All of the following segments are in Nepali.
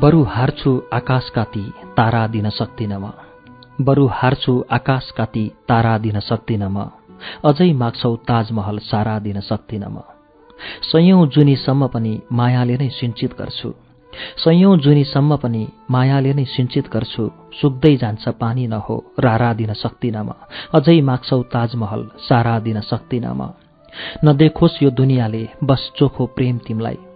बरु हार्छु आकाश काती तारा दिन सक्दिन म। बरु हार्छु आकाश काती तारा दिन सक्दिन म। अझै माग्छौ ताजमहल सारा दिन सक्दिन म। सयौं जुनीसम्म पनि मायाले नै सिन्चित गर्छु। सयौं जुनीसम्म पनि मायाले नै सिन्चित गर्छु। सुक्दै जान्छ पानी नहो रारा दिन सक्दिन म। अझै माग्छौ ताजमहल सारा दिन सक्दिन म। नदेखोस् यो दुनियाँले बस चोखो प्रेम तिमलाई।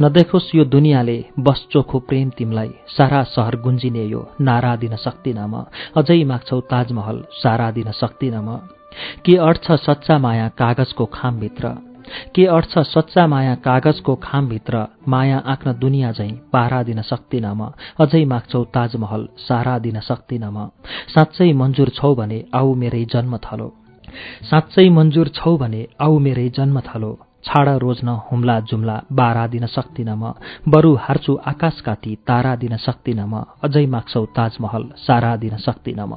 नदेखोस् यो दुनियाँले बस चोखो प्रेम तिमलाई सारा सहर गुन्जिने यो नारा दिन सक्दिन म अझै माग्छौ ताजमहल सारा दिन सक्दिन म। के अड्छ सच्चा माया कागजको खामभित्र? के अड्छ सच्चा माया कागजको खामभित्र? माया आँक्न दुनियाँ झैँ पारा दिन सक्दिन म अझै माग्छौ ताजमहल सारा दिन सक्दिन म। साँच्चै मन्जुर छौ भने आऊ मेरै जन्म थलो। साँच्चै मन्जुर छौ भने आऊ मेरै जन्म थलो। छाड रोज्न हुम्ला जुम्ला बारा दिन सक्दिन म। बरु हार्छु आकाश काती तारा दिन सक्दिन म। अझै माग्छौ ताजमहल सारा दिन सक्दिन म।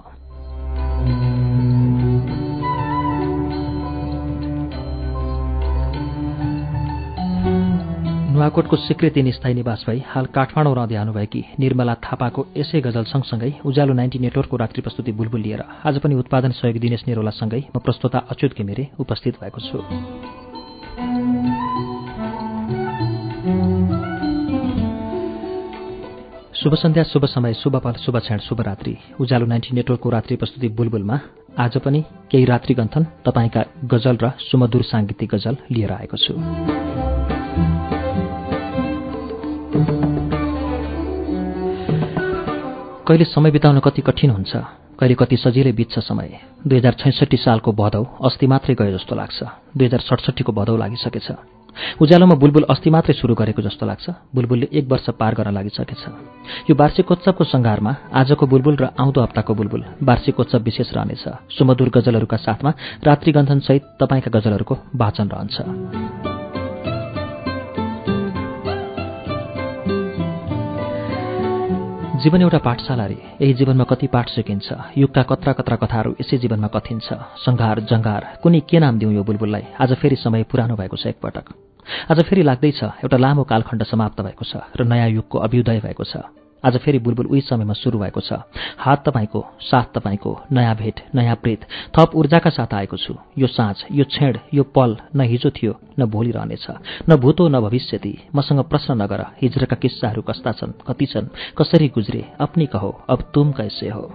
नुवाकोटको स्वीकृति स्थायी निवास भई हाल काठमाडौँ रहँदै आउनुभएकी निर्मला थापाको यसै गजल सँगसँगै उज्यालो नाइन्टी नेटवर्कको रात्रि प्रस्तुति बुलबुल लिएर आज पनि उत्पादन सहयोगी दिनेश नेरोलासँगै म प्रस्तोता अच्युत घिमिरे उपस्थित भएको छु। शुभ सन्ध्या शुभ समय शुभ पल शुभ क्षण शुभ रात्रि। उज्यालो नाइन्टी नेटवर्कको रात्रि प्रस्तुति बुलबुलमा आज पनि केही रात्रि गन्थन तपाईँका गजल र सुमधुर साङ्गीतिक गजल लिएर आएको छु। कहिले समय बिताउन कति कठिन हुन्छ कहिले कति सजिलै बित्छ समय। दुई हजार छैसठी सालको भदौ अस्ति मात्रै गयो जस्तो लाग्छ। दुई हजार सडसठीको भदौ लागिसकेछ। उज्यालोमा बुलबुल अस्ति मात्रै सुरु गरेको जस्तो लाग्छ। बुलबुलले एक वर्ष पार गर्न लागिसकेछ। यो वार्षिकोत्सवको सङ्घारमा आजको बुलबुल र आउँदो हप्ताको बुलबुल वार्षिकोत्सव विशेष रहनेछ। सुमधुर गजलहरूका साथमा रात्रिगन्थनसहित तपाईँका गजलहरूको वाचन रहन्छ। जीवन एउटा पाठशाला रे। यही जीवनमा कति पाठ सिकिन्छ। युगका कत्रा कत्रा कथाहरू यसै जीवनमा कथिन्छ। सङ्घार जङ्गार कुनै के नाम दिउँ यो बुलबुललाई? आज फेरि समय पुरानो भएको छ एकपटक। आज फेरि लाग्दैछ एउटा लामो कालखण्ड समाप्त भएको छ र नयाँ युगको अभ्युदय भएको छ। आज फेरि बुलबुल उही समयमा सुरु भएको छ। हात तपाईँको साथ तपाईँको नयाँ भेट नयाँ प्रेत थप ऊर्जाका साथ आएको छु। यो साँझ यो छेड यो पल न हिजो थियो न भोलि रहनेछ। न भूतो न भविष्यति। मसँग प्रश्न नगर हिजोका किस्साहरू कस्ता छन् कति छन् कसरी गुज्रे अपनी कहो अब तुम कैसे हो?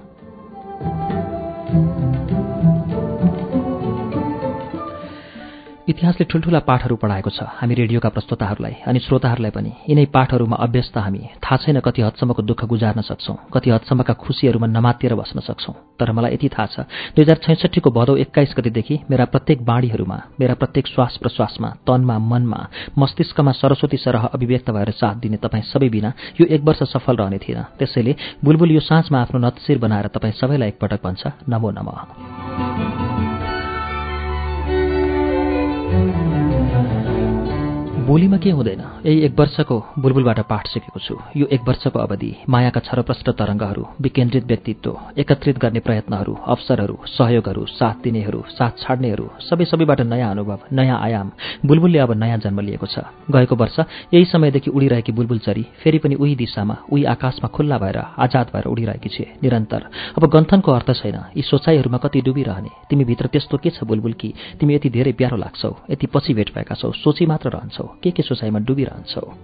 इतिहासले ठुल्ठुला पाठहरू पढाएको छ। हामी रेडियोका प्रस्तोताहरूलाई अनि श्रोताहरूलाई पनि यिनै पाठहरूमा अभ्यस्त हामी। थाहा छैन कति हदसम्मको दुःख गुजार्न सक्छौँ कति हदसम्मका खुसीहरूमा नमातिएर बस्न सक्छौँ। तर मलाई यति थाहा छ दुई हजार छैसठीको भदौ एक्काइस गतिदेखि मेरा प्रत्येक बाणीहरूमा मेरा प्रत्येक श्वास प्रश्वासमा तनमा मनमा मस्तिष्कमा सरस्वती सरह अभिव्यक्त भएर साथ दिने तपाईँ सबै बिना यो एक वर्ष सफल रहने थिएन। त्यसैले बुलबुल यो साँझमा आफ्नो नतशिर बनाएर तपाईँ सबैलाई एकपटक भन्छ नमो नमः। बोलीमा के हुँदैन? यही एक वर्षको बुलबुलबाट पाठ सिकेको छु। यो एक वर्षको अवधि मायाका छरप्रष्ट तरङ्गहरू विकेन्द्रित व्यक्तित्व एकत्रित गर्ने प्रयत्नहरू अवसरहरू सहयोगहरू साथ दिनेहरू साथ छाड्नेहरू सबै सबैबाट नयाँ अनुभव नयाँ आयाम बुलबुलले अब नयाँ जन्म लिएको छ। गएको वर्ष यही समयदेखि उडिरहेकी बुलबुल चरी फेरि पनि उही दिशामा उही आकाशमा खुल्ला भएर आजाद भएर उडिरहेकी छे। निरन्तर। अब गन्थनको अर्थ छैन यी सोचाइहरूमा कति डुबिरहने। तिमीभित्र त्यस्तो के छ बुलबुल कि तिमी यति धेरै प्यारो लाग्छौ यति पछि भेट भएका छौ सोची मात्र रहन्छौ। के के सोचाइमा डुबिरहन्छौ?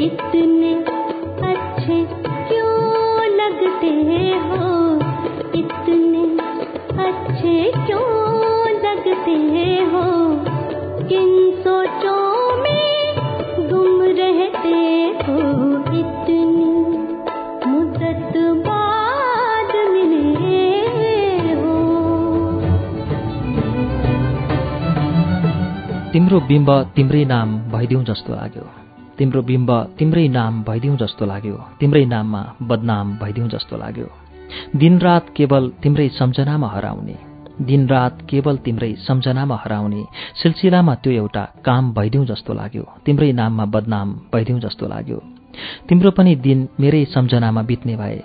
इतने अच्छे क्यों लगते हो? इतने अच्छे क्यों लगते हो? किन सोचों में गुम रहते हो? इतनी मुद्दत बाद मिले हो। तिम्रो बिम्ब तिम्रै नाम भइदिउँ जस्तो लाग्यो। तिम्रो बिम्ब तिम्रै नाम भइदिउँ जस्तो लाग्यो। तिम्रै नाममा बदनाम भइदिउँ जस्तो लाग्यो। दिनरात केवल तिम्रै सम्झनामा हराउने। दिनरात केवल तिम्रै सम्झनामा हराउने। सिलसिलामा त्यो एउटा काम भइदिउँ जस्तो लाग्यो। तिम्रै नाममा बदनाम भइदिउँ जस्तो लाग्यो। तिम्रो पनि दिन मेरै सम्झनामा बित्ने भए।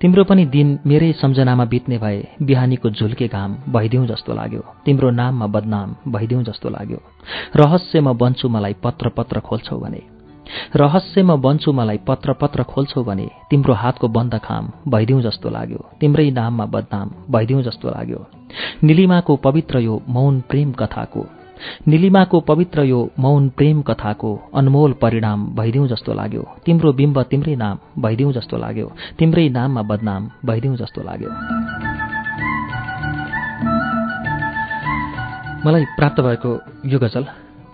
तिम्रो पनि दिन मेरै सम्झनामा बित्ने भए बिहानीको झुल्के घाम भइदिउँ जस्तो लाग्यो। तिम्रो नाममा बदनाम भइदिउँ जस्तो लाग्यो। रहस्य म बन्छु मलाई पत्र पत्र खोल्छौ भने। रहस्य म बन्छु मलाई पत्र पत्र खोल्छौ भने तिम्रो हातको बन्द खाम भइदिउँ जस्तो लाग्यो। तिम्रै नाममा बदनाम भइदिउँ जस्तो लाग्यो। निलिमाको पवित्र यो मौन प्रेम कथाको निलिमाको पवित्र यो मौन प्रेम कथाको अनमोल परिणाम भइदिउँ जस्तो लाग्यो। तिम्रो बिम्ब तिम्रै नाम भइदिउँ जस्तो लाग्यो। तिम्रै नाममा बदनाम भइदिउँ जस्तो लाग्यो। मलाई प्राप्त भएको यो गजल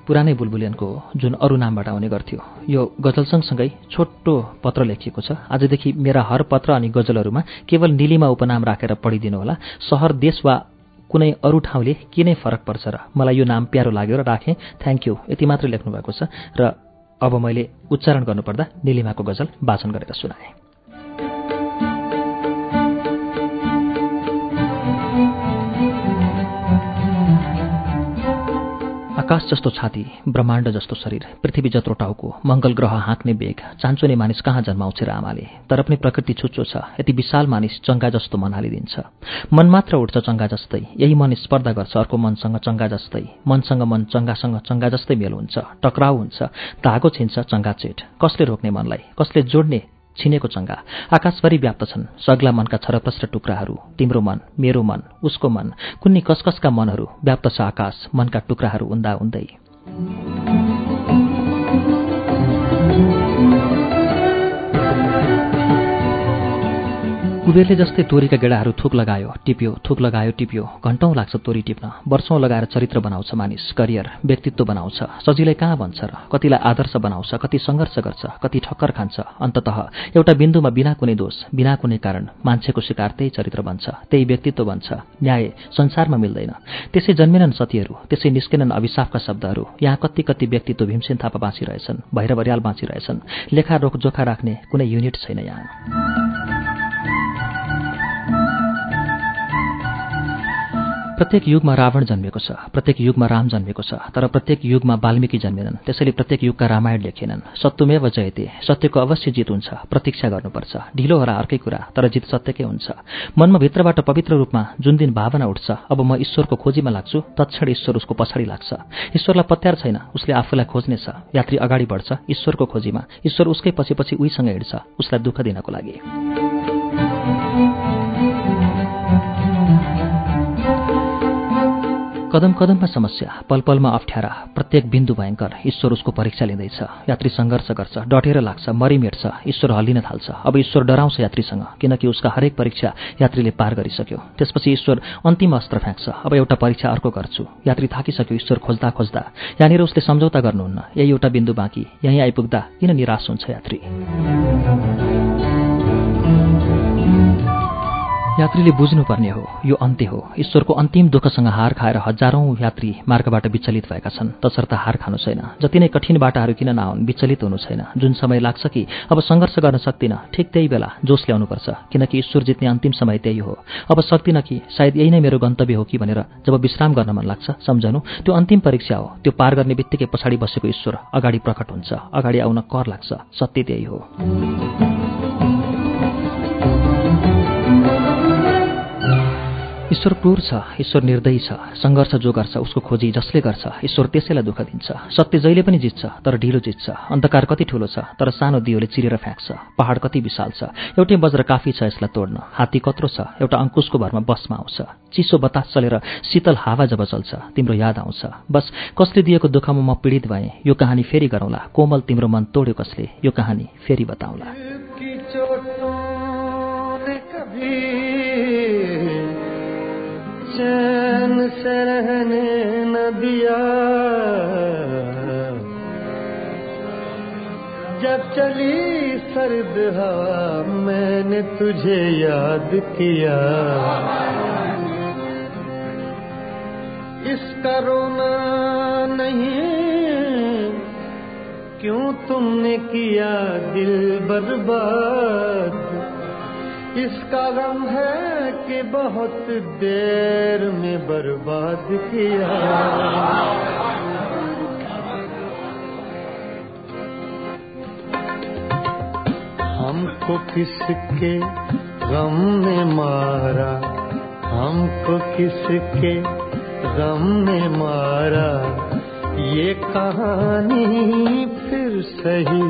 पुरानै बुलबुलियनको जुन अरू नामबाट आउने गर्थ्यो यो गजल सँगसँगै छोटो पत्र लेखिएको छ। आजदेखि मेरा हर पत्र अनि गजलहरूमा केवल निलिमा उपनाम राखेर पढिदिनुहोला सहर देश वा कुनै अरू ठाउँले के नै फरक पर्छ र मलाई यो नाम प्यारो लाग्यो र राखेँ? थ्याङ्क यू यति मात्रै लेख्नु भएको छ र अब मैले उच्चारण गर्नुपर्दा निलिमाको गजल वाचन गरेर सुनाएँ। आकाश जस्तो छाती ब्रह्माण्ड जस्तो शरीर पृथ्वी जत्रो टाउको मङ्गल ग्रह हाँक्ने बेग चान्चुने मानिस कहाँ जन्माउँछ र आमाले? तर पनि प्रकृति छुच्चो छ यति विशाल मानिस चङ्गा जस्तो मन हालिदिन्छ। मन मात्र उठ्छ चङ्गा जस्तै यही मन स्पर्धा गर्छ अर्को मनसँग चङ्गा जस्तै मनसँग मन चङ्गासँग चङ्गा जस्तै मेल हुन्छ टक्राउ हुन्छ धागो छिन्छ चङ्गा चेट। कसले रोक्ने मनलाई? कसले जोड्ने? छिनेको चङ्गा। आकाशभरि व्याप्त छन्। सग्ला मनका छरप्रष्ट टुक्राहरू। तिम्रो मन मेरो मन उसको मन। कुन्नी कसकसका मनहरू। व्याप्त छ आकाश। मनका टुक्राहरू उन्दा उन्दै। कुबेरले जस्तै तोरीका गेडाहरू थुक लगायो टिप्यो थुक लगायो टिप्यो। घन्टौँ लाग्छ तोरी टिप्न। वर्षौँ लगाएर चरित्र बनाउँछ मानिस करियर व्यक्तित्व बनाउँछ। सजिलै कहाँ बन्छ र कतिलाई आदर्श बनाउँछ कति सङ्घर्ष गर्छ कति ठक्कर खान्छ। अन्ततः एउटा बिन्दुमा बिना कुनै दोष बिना कुनै कारण मान्छेको शिकार त्यही चरित्र बन्छ त्यही व्यक्तित्व बन्छ। न्याय संसारमा मिल्दैन। त्यसै जन्मेनन् सतीहरू त्यसै निस्केनन् अभिशापका शब्दहरू। यहाँ कति कति व्यक्तित्व भीमसेन थापा बाँचिरहेछन् भैरव अर्याल बाँचिरहेछन्। लेखा रोक जोखा राख्ने कुनै युनिट छैन यहाँ। प्रत्येक युगमा रावण जन्मेको छ प्रत्येक युगमा राम जन्मेको छ तर प्रत्येक युगमा वाल्मिकी जन्मेनन्। त्यसैले प्रत्येक युगका रामायण लेखेनन्। सत्यमेव जयते सत्यको अवश्य जित हुन्छ प्रतीक्षा गर्नुपर्छ। ढिलो होला अर्कै कुरा तर जित सत्यकै हुन्छ। मनमा भित्रबाट पवित्र रूपमा जुन दिन भावना उठ्छ अब म ईश्वरको खोजीमा लाग्छु तत्क्षण ईश्वर उसको पछाडि लाग्छ। ईश्वरलाई पत्यार छैन उसले आफूलाई खोज्नेछ यात्री अगाडि बढ्छ ईश्वरको खोजीमा। ईश्वर उसकै पछि पछि उहीसँग हिँड्छ उसलाई दुःख दिनको लागि। कदम कदममा समस्या पल पलमा अप्ठ्यारा प्रत्येक बिन्दु भयङ्कर ईश्वर उसको परीक्षा लिँदैछ। यात्री सङ्घर्ष गर्छ डटेर लाग्छ मरिमेट्छ ईश्वर हल्लिन थाल्छ। अब ईश्वर डराउँछ यात्रीसँग किनकि उसका हरेक परीक्षा यात्रीले पार गरिसक्यो। त्यसपछि ईश्वर अन्तिम अस्त्र फ्याँक्छ। अब एउटा परीक्षा अर्को गर्छु। यात्री थाकिसक्यो ईश्वर खोज्दा खोज्दा। यहाँनिर उसले सम्झौता गर्नुहुन्न यही एउटा बिन्दु बाँकी। यहीँ आइपुग्दा किन निराश हुन्छ यात्री? यात्रीले बुझ्नुपर्ने हो यो अन्त्य हो। ईश्वरको अन्तिम दुःखसँग हार खाएर हजारौं यात्री मार्गबाट विचलित भएका छन्। तसर्थ हार खानु छैन। जति नै कठिन बाटाहरू किन नआउन् विचलित हुनु छैन। जुन समय लाग्छ कि अब सङ्घर्ष गर्न सक्दिनँ। ठिक त्यही बेला जोस ल्याउनुपर्छ। किनकि ईश्वर जित्ने अन्तिम समय त्यही हो। अब सक्दिनँ कि सायद यही नै मेरो गन्तव्य हो कि भनेर जब विश्राम गर्न मन लाग्छ सम्झनु त्यो अन्तिम परीक्षा हो। त्यो पार गर्ने बित्तिकै पछाडि बसेको ईश्वर अगाडि प्रकट हुन्छ। अगाडि आउन कर लाग्छ। सत्य त्यही हो। ईश्वर क्रूर छ ईश्वर निर्दयी छ सङ्घर्ष जो गर्छ उसको खोजी जसले गर्छ ईश्वर त्यसैलाई दुःख दिन्छ। सत्य जहिले पनि जित्छ तर ढिलो जित्छ। अन्धकार कति ठूलो छ तर सानो दियोले चिरेर फ्याँक्छ। पहाड कति विशाल छ एउटै बज्र काफी छ यसलाई तोड्न। हात्ती कत्रो छ एउटा अङ्कुशको भरमा बसमा आउँछ। चिसो बतास चलेर शीतल हावा जब चल्छ तिम्रो याद आउँछ। बस कसले दिएको दुःखमा म पीडित भएँ? यो कहानी फेरि गरौँला। कोमल तिम्रो मन तोड्यो कसले? यो कहानी फेरि बताउँला। चैन से रहने न दिया। जब चली सर्द हवा मैंने तुझे याद किया। इसका रोना नहीं, क्यों तुमने किया दिल बर्बाद? इसका गम है कि बहुत देर में बर्बाद किया। हमको किसके गम ने मारा? हमको किसके गम ने मारा? ये कहानी फिर सही।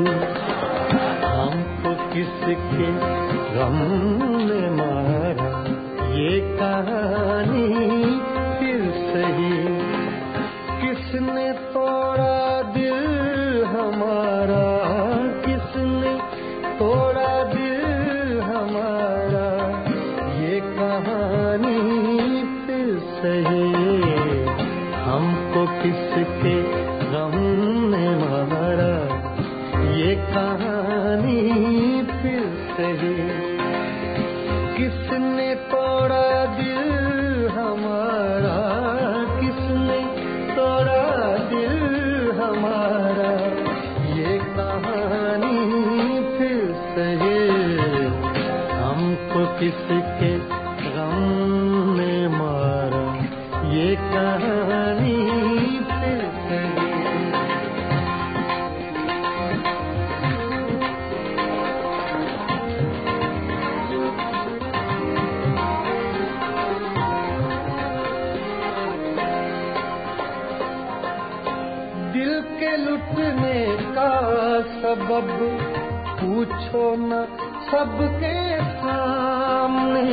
हमको किसके गम ने ये कहानी फिर सही। किसने तोड़ा सबके सामने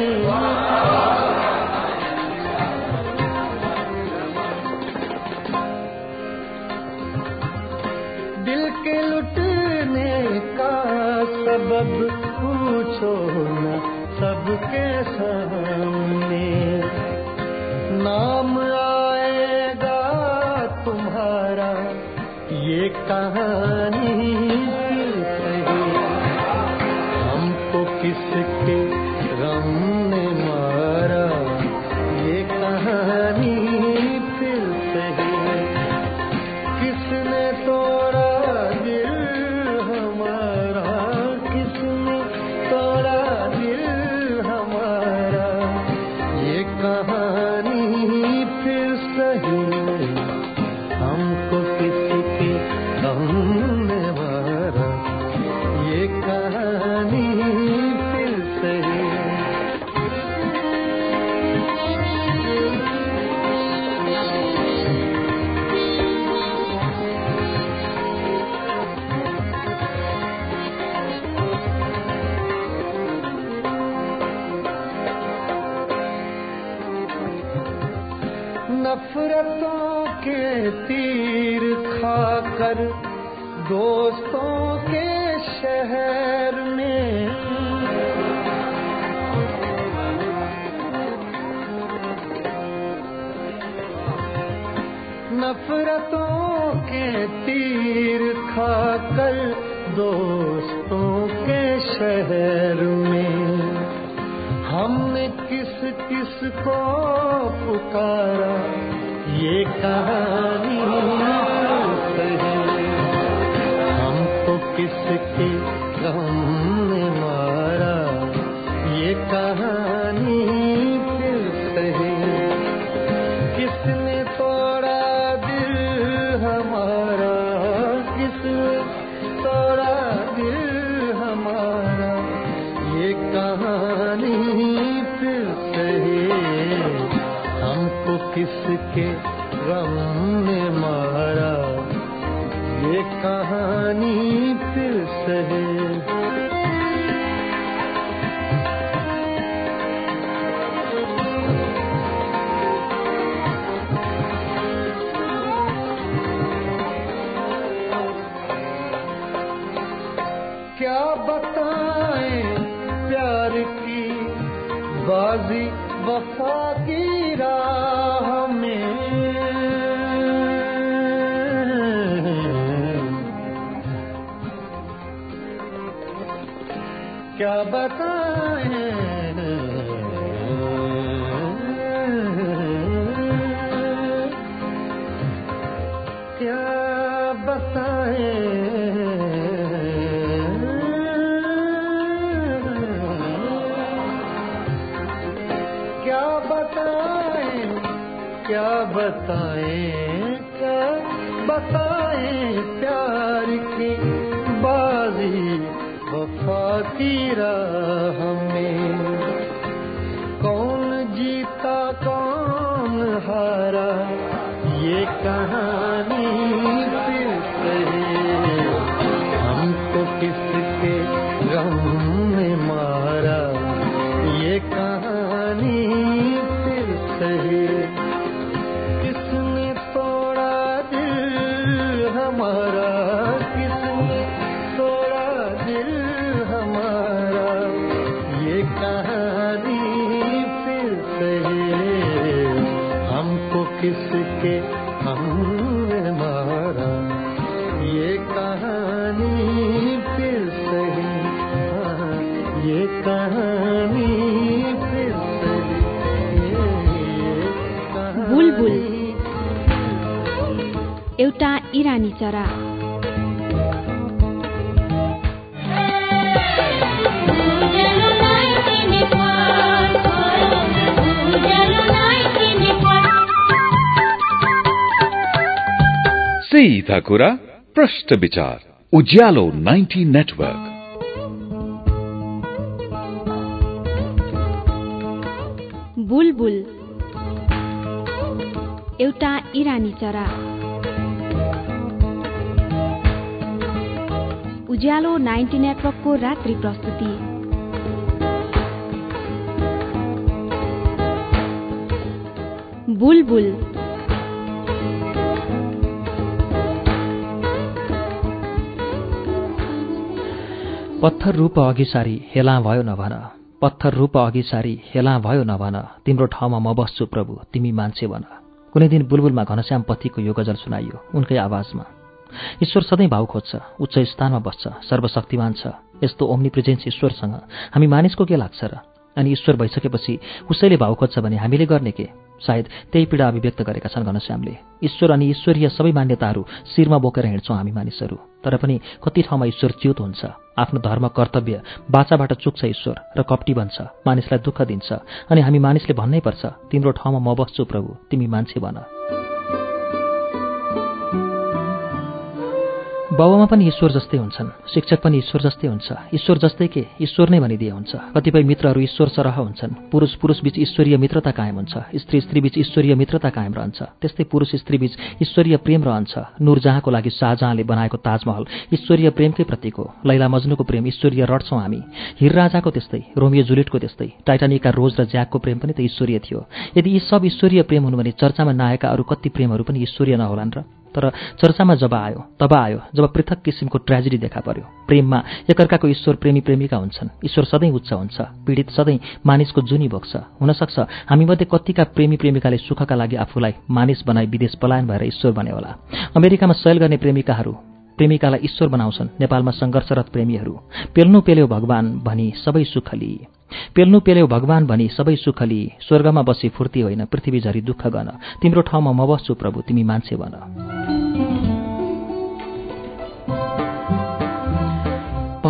ये बताएं क्या क्या बताएं प्यार की बाजी राह चरा सीधा कुरा प्रश्न विचार उज्यालो नाइन्टी नेटवर्क। बुलबुल एउटा इरानी चरा। उज्यालो नाइन्टी नेटवर्कको रात्रि प्रस्तुति। बुलबुल। पत्थर रूप अघि सारी हेला भयो नभन। पत्थर रूप अघि सारी हेला भयो नभन। तिम्रो ठाउँमा म बस्छु प्रभु तिमी मान्छे बन। कुनै दिन बुलबुलमा घनश्याम पतिको यो गजल सुनाइयो उनकै आवाजमा। ईश्वर सधैँ भाउ खोज्छ उच्च स्थानमा बस्छ सर्वशक्तिमान छ। यस्तो ओम्नी प्रेजेन्स ईश्वरसँग हामी मानिसको के लाग्छ र? अनि ईश्वर भइसकेपछि उसैले भाउ खोज्छ भने हामीले गर्ने के? सायद त्यही पीडा अभिव्यक्त गरेका छन् घनश्यामले। ईश्वर अनि ईश्वरीय सबै मान्यताहरू शिरमा बोकेर हिँड्छौँ हामी मानिसहरू। तर पनि कति ठाउँमा ईश्वर च्युत हुन्छ? आफ्नो धर्म कर्तव्य बाचाबाट चुक्छ ईश्वर र कप्टी बन्छ मानिसलाई दुःख दिन्छ। अनि हामी मानिसले भन्नै पर्छ तिम्रो ठाउँमा म बस्छु प्रभु तिमी मान्छे बन। बाबुआमा पनि ईश्वर जस्तै हुन्छन्। शिक्षक पनि ईश्वर जस्तै हुन्छ। ईश्वर जस्तै के? ईश्वर नै भनिदिए हुन्छ। कतिपय मित्रहरू ईश्वर सरह हुन्छन्। पुरुष पुरुषबीच ईश्वरीय मित्रता कायम हुन्छ। स्त्री स्त्रीबीच ईश्वरीय मित्रता कायम रहन्छ। त्यस्तै पुरुष स्त्रीबीच ईश्वरीय प्रेम रहन्छ। नूरजहाँको लागि शाहजहाँले बनाएको ताजमहल ईश्वरीय प्रेमकै प्रतीक हो। लैला मजनुको प्रेम ईश्वरीय रट्छौँ हामी। हिर राजाको त्यस्तै रोमियो जुलिटको त्यस्तै टाइटानिकका रोज र ज्याकको प्रेम पनि त ईश्वरीय थियो। यदि यी सब ईश्वरीय प्रेम हुनु भने चर्चामा नआएका अरू कति प्रेमहरू पनि ईश्वरीय नहोलान् र तर चर्चामा जब आयो तब आयो जब पृथक किसिमको ट्रेजेडी देखा पर्यो। प्रेममा एकअर्काको ईश्वर प्रेमी प्रेमिका हुन्छन्। ईश्वर सधैँ उच्च हुन्छ। पीडित सधैँ मानिसको जुनी बोक्छ हुनसक्छ हामीमध्ये कतिका प्रेमी प्रेमिकाले सुखका लागि आफूलाई मानिस बनाई विदेश पलायन भएर ईश्वर बने होला। अमेरिकामा सयल गर्ने प्रेमिकाहरू प्रेमिकालाई ईश्वर बनाउँछन्। नेपालमा सङ्घर्षरत प्रेमीहरू। पेल्नु पेल्यो भगवान भनी सबै सुखली पेल्नु पेल्यो भगवान भनी सबै सुखली स्वर्गमा बसी फुर्ती होइन पृथ्वी झरी दुःख गर्न। तिम्रो ठाउँमा म बस्छु प्रभु तिमी मान्छे बन।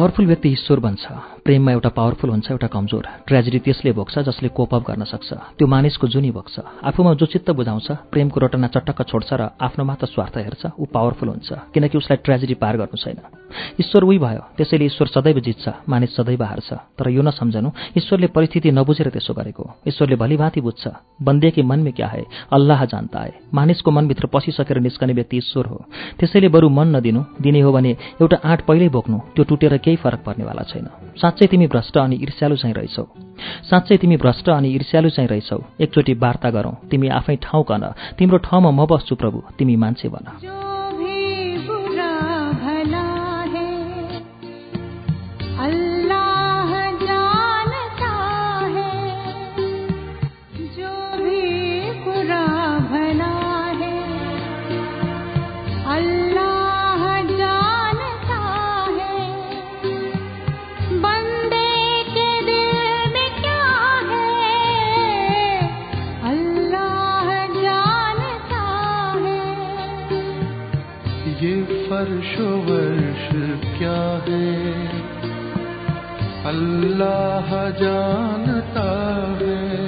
पावरफुल व्यक्ति ईश्वर बन्छ। प्रेममा एउटा पावरफुल हुन्छ एउटा कमजोर। ट्रेजेडी त्यसले भोग्छ जसले कोपअप गर्न सक्छ। त्यो मानिसको जुनी भोग्छ। आफूमा जो चित्त बुझाउँछ प्रेमको रटना चटक्क छोड्छ र आफ्नो मात्र स्वार्थ हेर्छ ऊ पावरफुल हुन्छ। किनकि उसलाई ट्रेजेडी पार गर्नु छैन। ईश्वर उही भयो। त्यसैले ईश्वर सदैव जित्छ मानिस सदैव हार्छ। तर यो नसम्झनु ईश्वरले परिस्थिति नबुझेर त्यसो गरेको। ईश्वरले भलिभाँति बुझ्छ बन्दे के मन में क्या है अल्लाह जानता है मानिसको मनभित्र पसिसकेर निस्कने व्यक्ति ईश्वर हो। त्यसैले बरु मन नदिनु दिने हो भने एउटा आँट पहिल्यै बोक्नु त्यो टुटेर केही फरक पर्नेवाला छैन। साँच्चै तिमी भ्रष्ट अनि ईर्ष्यालु चाहिँ रहेछौ। साँच्चै तिमी भ्रष्ट अनि ईर्ष्यालु चाहिँ रहेछौ। एकचोटि वार्ता गरौँ। तिमी आफै ठाउँ कन। तिम्रो ठाउँमा म बस्छु प्रभु। तिमी मान्छे बन। ये वर्ष क्या है? अल्लाह जानता है,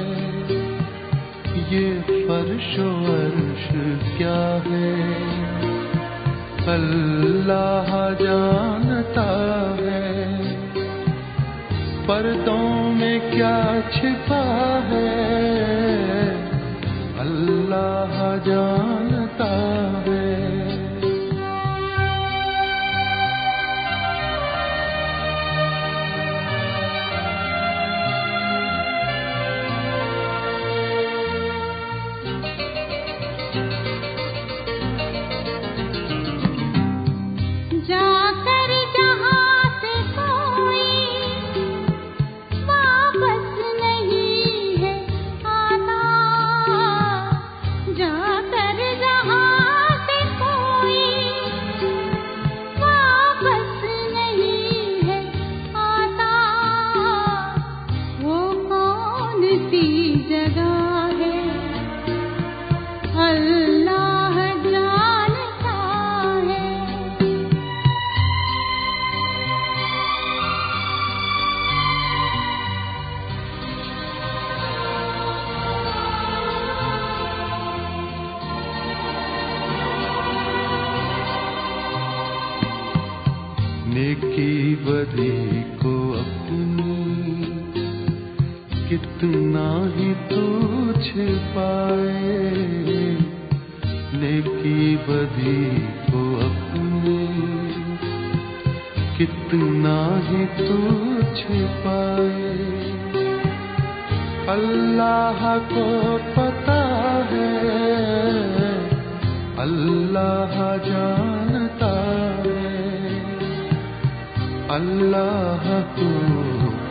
ये फर्शो, वर्ष क्या है? अल्लाह जानता है, पर्दों में क्या छिपा है? अल्लाह जानता नेकी बदी को अपनी। कितना ही तू छिपाए नेकी बदी को अपनी। कितना ही तू छिपाए अल्लाह को पता है, अल्लाह जानता अल्लाह को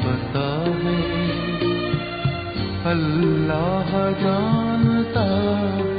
पता है। अल्लाह जानता है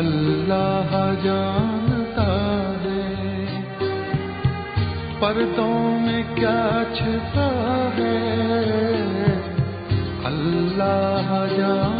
अल्लाह जानता है। पर्दों में क्या छिपा है? अल्लाह जानता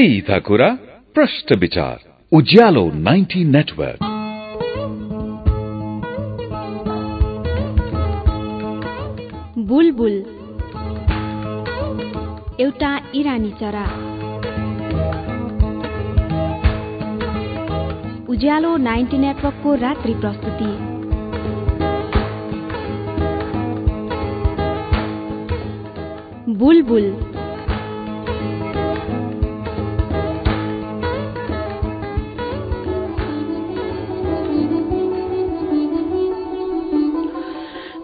सीधा कुरा प्रश्न विचार उज्यालो 90 नेटवर्क बुलबुल एउटा इरानी चरा उज्यालो नाइन्टी नेटवर्कको रात्रि प्रस्तुति बुलबुल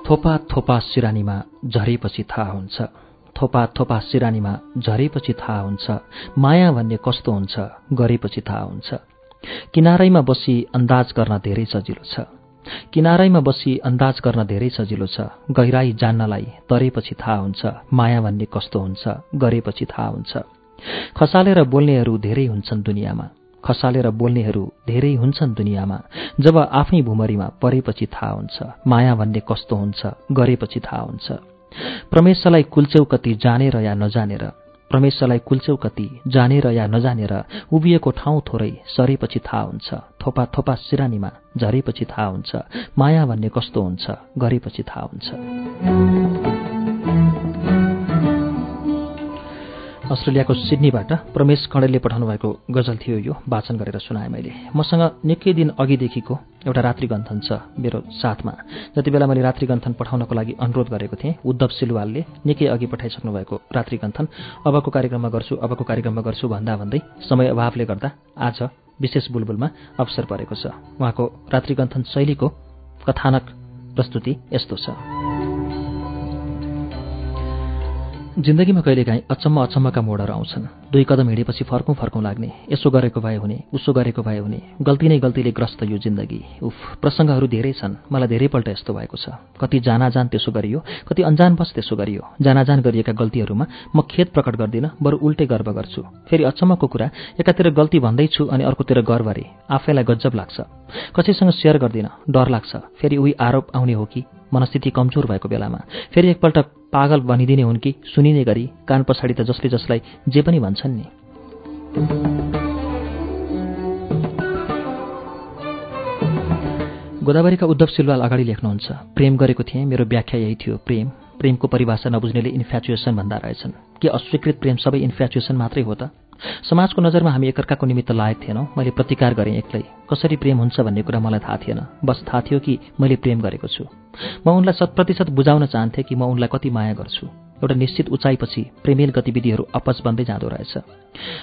थोपा थोपा सिरानीमा झरेपछि थाहा हुन्छ। थोपा थोपा सिरानीमा झरेपछि थाहा हुन्छ। माया भन्ने कस्तो हुन्छ गरेपछि थाहा हुन्छ। किनारैमा बसी अन्दाज गर्न धेरै सजिलो छ। किनारैमा बसी अन्दाज गर्न धेरै सजिलो छ। गहिराई जान्नलाई तरेपछि थाहा हुन्छ। माया भन्ने कस्तो हुन्छ गरेपछि थाहा हुन्छ। खसालेर बोल्नेहरू धेरै हुन्छन् दुनियाँमा। खसालेर बोल्नेहरू धेरै हुन्छन् दुनियाँमा जब आफ्नै भुमरीमा परेपछि थाहा हुन्छ माया भन्ने कस्तो हुन्छ गरेपछि थाहा हुन्छ। प्रमेशलाई कुल्चेउ कति जानेर या नजानेर प्रमेशलाई कुल्चेउ कति जानेर या नजानेर उभिएको ठाउँ थोरै सरेपछि थाहा हुन्छ थोपा थोपा सिरानीमा झरेपछि थाहा हुन्छ माया भन्ने कस्तो हुन्छ गरेपछि थाहा हुन्छ। अस्ट्रेलियाको सिडनीबाट प्रमेश कणेलले पठाउनु भएको गजल थियो यो। वाचन गरेर सुनाएँ मैले। मसँग निकै दिन अघिदेखिको एउटा रात्रि गन्थन छ मेरो साथमा। जति बेला मैले रात्रि गन्थन पठाउनको लागि अनुरोध गरेको थिएँ उद्धव सिलवालले निकै अघि पठाइसक्नु भएको रात्रि गन्थन अबको कार्यक्रममा गर्छु अबको कार्यक्रममा गर्छु भन्दा भन्दै समय अभावले गर्दा आज विशेष बुलबुलमा अवसर परेको छ। उहाँको रात्रि गन्थन शैलीको कथानक प्रस्तुति यस्तो छ। जिन्दगीमा कहिलेकाहीँ अचम्म अचम्मका मोडहरू आउँछन्। दुई कदम हिँडेपछि फर्कौँ फर्कौँ लाग्ने यसो गरेको भए हुने उसो गरेको भए हुने गल्ती नै गल्तीले ग्रस्त यो जिन्दगी। उफ प्रसङ्गहरू धेरै छन्। मलाई धेरैपल्ट यस्तो भएको छ। कति जानाजान त्यसो गरियो कति अन्जानवश त्यसो गरियो। जानाजान गरिएका गल्तीहरूमा म खेद प्रकट गर्दिनँ बरु उल्टै गर्व गर्छु। फेरि अचम्मको कुरा एकातिर गल्ती भन्दैछु अनि अर्कोतिर गर्व अरे आफैलाई गज्जब लाग्छ। कसैसँग सेयर गर्दिनँ डर लाग्छ। फेरि उही आरोप आउने हो कि? मनस्थिति कमजोर भएको बेलामा फेरि एकपल्ट पागल बनिदिने हुन् कि सुनिने गरी कान पछाडि त जसले जसलाई जे पनि भन्छन् नि। गोदावरीका उद्धव सिलवाल अगाडि लेख्नुहुन्छ प्रेम गरेको थिएँ मेरो व्याख्या यही थियो। प्रेम प्रेमको परिभाषा नबुझ्नेले इन्फ्याचुएसन भन्दा रहेछन्। के अस्वीकृत प्रेम सबै इन्फ्याचुएसन मात्रै हो त? समाजको नजरमा हामी एकअर्काको निमित्त लायक थिएनौँ। मैले प्रतिकार गरेँ एक्लै। कसरी प्रेम हुन्छ भन्ने कुरा मलाई थाहा थिएन। बस थाहा थियो कि मैले प्रेम गरेको छु। म उनलाई शतप्रतिशत बुझाउन चाहन्थेँ कि म उनलाई कति माया गर्छु। एउटा निश्चित उचाइपछि प्रेमिल गतिविधिहरू अपच बन्दै जाँदो रहेछ।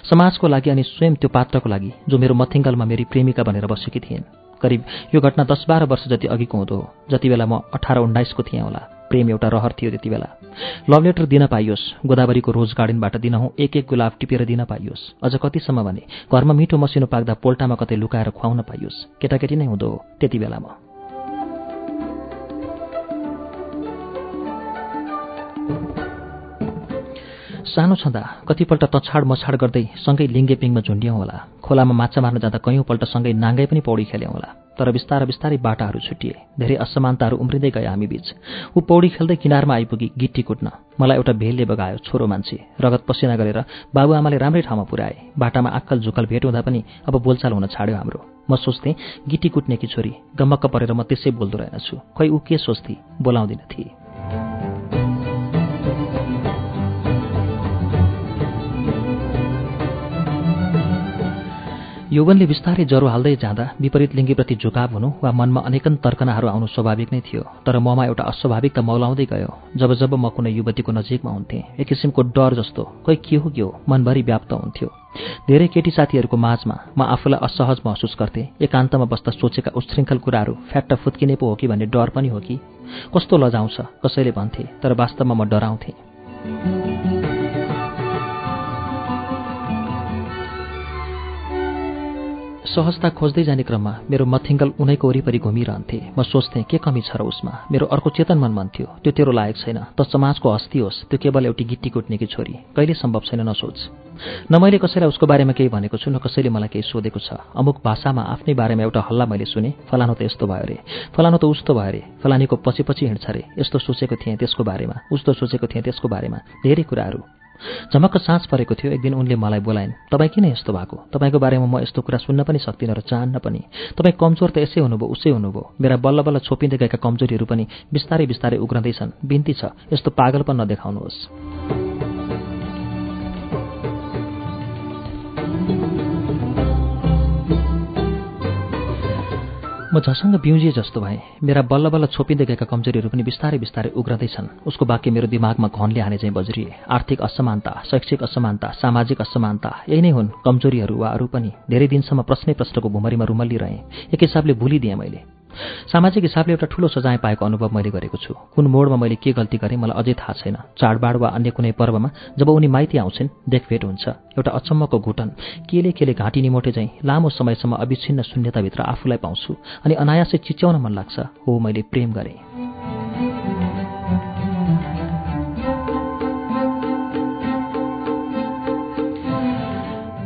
समाजको लागि अनि स्वयं त्यो पात्रको लागि जो मेरो मथिङ्गलमा मेरी प्रेमिका भनेर बसेकी थिइन्। करिब यो घटना दस बाह्र वर्ष जति अघिको हुँदो हो। जति बेला म अठार उन्नाइसको थिएँ होला। प्रेम एउटा रहर थियो त्यति बेला। लभ लेटर दिन पाइयोस्। गोदावरीको रोज गार्डनबाट दिनहुँ एक एक गुलाब टिपेर दिन पाइयोस्। अझ कतिसम्म भने घरमा मिठो मसिनो पाक्दा पोल्टामा कतै लुकाएर खुवाउन पाइयोस्। केटाकेटी नै हुँदो त्यति बेला म सानो छँदा कतिपल्ट तछाड मछाड गर्दै सँगै लिङ्गेपिङमा झुन्डियौँ होला। खोलामा माछा मार्न जाँदा कैयौँपल्ट सँगै नाङ्गै पनि पौडी खेल्यौँ होला। तर बिस्तारै बिस्तारै बाटाहरू छुटिए। धेरै असमानताहरू उम्रिँदै गए हामी बीच। ऊ पौडी खेल्दै किनारमा आइपुगी गिट्टी कुट्न। मलाई एउटा भेलले बगायो छोरो मान्छे। रगत पसिना गरेर बाबुआमाले राम्रै ठाउँमा पुर्याए। बाटामा आक्कल झुक्कल भेट हुँदा पनि अब बोलचाल हुन छाड्यो हाम्रो। म सोच्थेँ गिटी कुट्ने कि छोरी? गम्मक्क परेर म त्यसै बोल्दो रहेनछु। खै ऊ के सोच्थे? बोलाउँदिन थिए। यौवनले बिस्तारै ज्वरो हाल्दै जाँदा विपरीत लिङ्गीप्रति झुकाव हुनु वा मनमा अनेकन तर्कनाहरू आउनु स्वाभाविक नै थियो तर ममा एउटा अस्वाभाविकता मौलाउँदै गयो। जब जब म कुनै युवतीको नजिकमा हुन्थेँ एक किसिमको डर जस्तो कोही के हो के हो मनभरि व्याप्त हुन्थ्यो। धेरै केटी साथीहरूको माझमा म आफूलाई असहज महसुस गर्थेँ एकान्तमा बस्दा सोचेका उच्छृङ्खल कुराहरू फ्याट्ट फुत्किने पो हो कि भन्ने डर पनि हो कि? कस्तो लजाउँछ कसैले भन्थे तर वास्तवमा म डराउँथेँ। सहजता खोज्दै जाने क्रममा मेरो मथिङ्गल उनैको वरिपरि घुमिरहन्थे। म सोच्थेँ के कमी छ र उसमा? मेरो अर्को चेतन मन भन्थ्यो। त्यो तेरो लायक छैन। त समाजको हस्ती होस्। त्यो केवल एउटी गिट्टी कुट्नेकी छोरी। कहिले सम्भव छैन नसोच। न मैले कसैलाई उसको बारेमा केही भनेको छु न कसैले मलाई केही सोधेको छ। अमुक भाषामा आफ्नै बारेमा एउटा हल्ला मैले सुने। फलानु त यस्तो भयो अरे फलानु त उस्तो भयो अरे फलानीको पछि पछि हिँड्छ अरे यस्तो सोचेको थिएँ त्यसको बारेमा। उस्तो सोचेको थिएँ त्यसको बारेमा। धेरै कुराहरू। झमक्क साँझ परेको थियो एक दिन उनले मलाई बोलाइन् तपाईँ किन यस्तो भएको? तपाईँको बारेमा म यस्तो कुरा सुन्न पनि सक्दिनँ र चाहन्न पनि। तपाईँ कमजोर त यसै हुनुभयो उसै हुनुभयो। मेरा बल्ल बल्ल छोपिँदै गएका कमजोरीहरू पनि बिस्तारै बिस्तारै उग्रँदैछन्। बिन्ती छ। यस्तो पागलपन नदेखाउनुहोस्। म झसँग बिउजिए जस्तो भएँ। मेरा बल्ल बल्ल छोपिँदै गएका कमजोरीहरू पनि बिस्तारै बिस्तारै उग्रँदैछन्। उसको वाक्य मेरो दिमागमा घनले हाने चाहिँ बज्रिए। आर्थिक असमानता शैक्षिक असमानता सामाजिक असमानता यही नै हुन् कमजोरीहरू वा अरू पनि। धेरै दिनसम्म प्रश्नै प्रश्नको भुमरीमा रुमल्ली रहेँ एक हिसाबले भुलिदिएँ मैले। सामाजिक हिसाबले एउटा ठूलो सजाय पाएको अनुभव मैले गरेको छु। कुन मोडमा मैले के गल्ती गरेँ मलाई अझै थाहा छैन। चाडबाड वा अन्य कुनै पर्वमा जब उनी माइती आउँछन् देखभेट हुन्छ। एउटा अचम्मको घुटन। केले केले घाँटी निमोटे चाहिँ लामो समयसम्म अविच्छिन्न शून्यताभित्र आफूलाई पाउँछु अनि अनायासै चिच्याउन मन लाग्छ। हो मैले प्रेम गरेँ।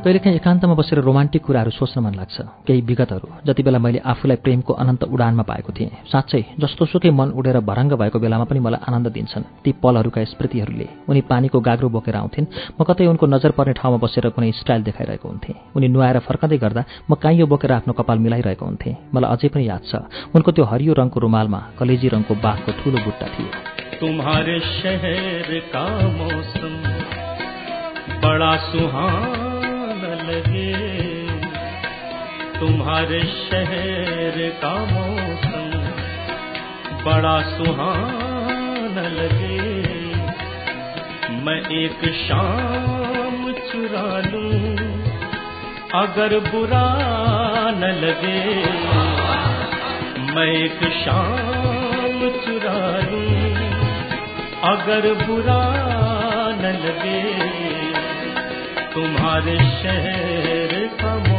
कहिलेकाहीँ एकान्तमा बसेर रोमान्टिक कुराहरू सोच्न मन लाग्छ। केही विगतहरू जति बेला मैले आफूलाई प्रेमको अनन्त उडानमा पाएको थिएँ। साँच्चै जस्तो सुकै मन उडेर भरङ्ग भएको बेलामा पनि मलाई आनन्द दिन्छन् ती पलहरूका स्मृतिहरूले। उनी पानीको गाग्रो बोकेर आउँथिन्। म कतै उनको नजर पर्ने ठाउँमा बसेर कुनै स्टाइल देखाइरहेको हुन्थेँ। उनी नुहाएर फर्काँदै गर्दा म काइयो बोकेर आफ्नो कपाल मिलाइरहेको हुन्थेँ। मलाई अझै पनि याद छ उनको त्यो हरियो रङको रुमालमा कलेजी रङको बाघको ठुलो बुट्टा थियो। तुम्हारे शहर का मौसम बड़ा सुहाना तुम्हारे शहर का मौसम बड़ा सुहाना लगे। मैं एक शाम चुरा लूँ, अगर बुरा न लगे। मैं एक शाम चुरा लूँ, अगर बुरा न लगे। तुम्हारे शहर का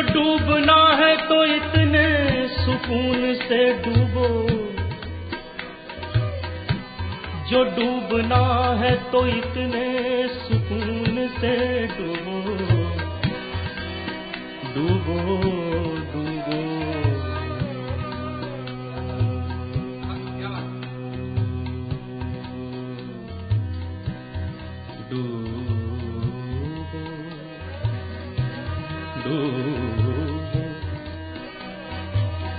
डूबना है तो इतने सुकून से डूबो। जो डूबना है तो इतने सुकून से डूबो। डूबो।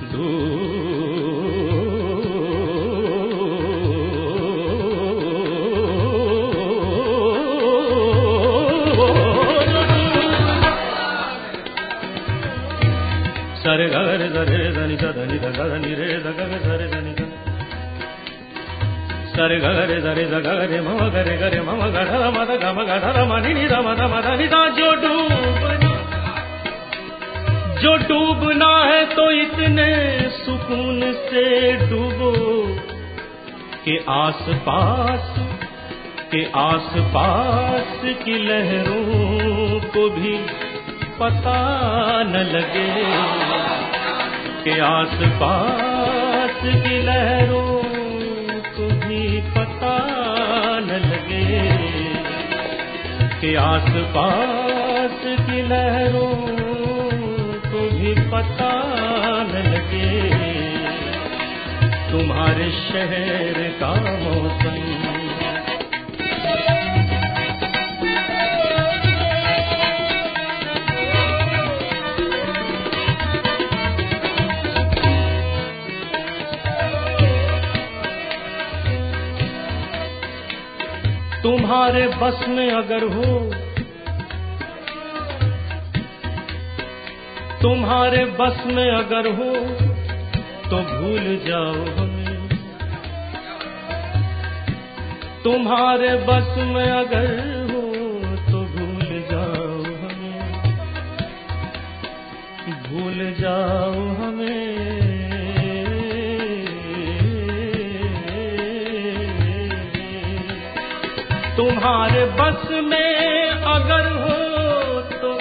సరే గగరి సరే దని సదని దని రే దగ సరే దని సరే గగరి సరే గగరి మమ గరి గరి మమ గఢ మద గమ గఢ మని ని రమ రమ దని జోడు जो डूबना है तो इतने सुकून से डूबो। के आस पास के आस पास की लहरों को भी पता न लगे। के आस पास की लहरों को भी पता न लगे। के आस पास की लहरों पता न लगे। तुम्हारे शहर का मौसम। तुम्हारे बस में अगर हो तुम्हारे बस में अगर हो तो भूल जाओ हमें। तुम्हारे बस में अगर हो तो भूल जाओ हमें। भूल जाओ हमें। तुम्हारे बस में अगर हो तो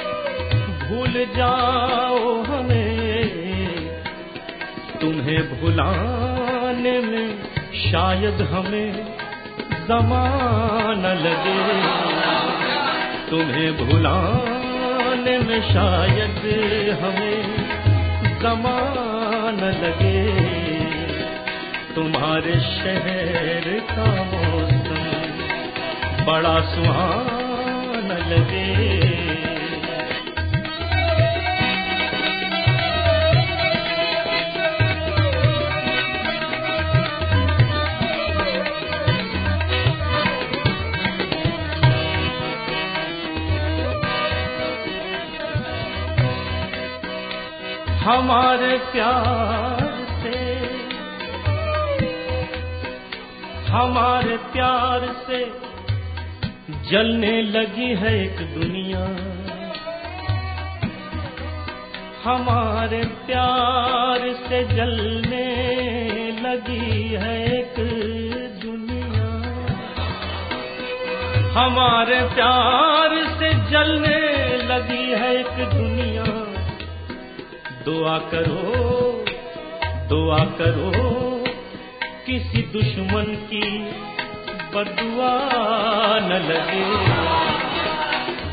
भूल जाओ तुम्हें भुलाने में, शायद हमें जमाना लगे। तुम्हें भुलाने में शायद हमें जमाना लगे। तुम्हारे शहर का मौसम बड़ा सुहाना लगे। हमारे प्यार से। हमारे प्यार से जलने लगी है एक दुनिया। हमारे प्यार से जलने लगी है एक दुनिया। हमारे प्यार से जलने दुआ करो दुआ करो, किसी दुश्मन की बदुआ न लगे।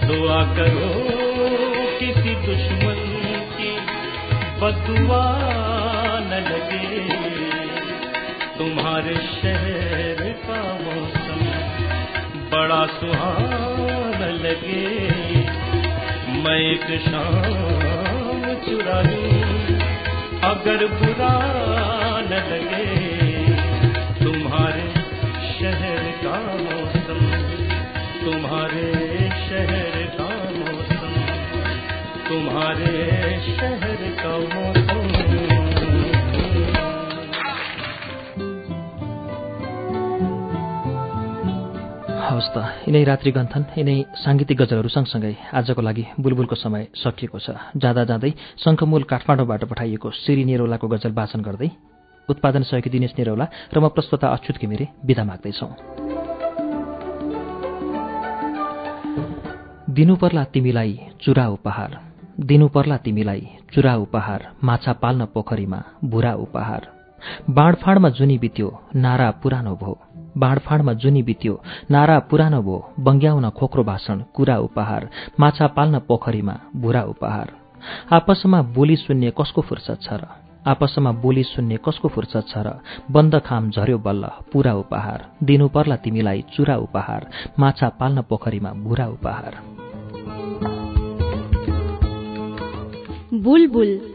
दुआ करो, किसी दुश्मन की बदुआ न लगे। तुम्हारे शहर का मौसम बड़ा सुहाना लगे। मैं एक शाम चुरा लूँ अगर बुरा न लगे, तुम्हारे शहर का मौसम, तुम्हारे शहर का मौसम, तुम्हारे शहर का मौसम। हवस् त यिनै रात्रि गन्थन यिनै साङ्गीतिक गजलहरू सँगसँगै आजको लागि बुलबुलको समय सकिएको छ। जाँदा जाँदै शङ्खमूल काठमाडौँबाट पठाइएको श्री निरौलाको गजल वाचन गर्दै उत्पादन सहयोगी दिनेश निरौला र म प्रस्तुता अच्युत घिमिरे विदा माग्दैछौ। दिनु पर्ला तिमीलाई चुरा उपहार दिनु पर्ला तिमीलाई चुरा उपहार माछा पाल्न पोखरीमा भुरा उपहार। बाँडफाँडमा जुनी बित्यो नारा पुरानो भो। बाँडफाँडमा जुनी बित्यो नारा पुरानो भो। बङ्ग्याउन खोक्रो भाषण कुरा उपहार। माछा पाल्न पोखरीमा भुरा उपहार। आपसमा बोली सुन्ने कसको फुर्सद छ र? आपसमा बोली सुन्ने कसको फुर्सद छ र? बन्द खाम झर्यो बल्ल पूरा उपहार। दिनु पर्ला तिमीलाई चुरा उपहार। माछा पाल्न पोखरीमा भुरा उपहार। बुलबुल।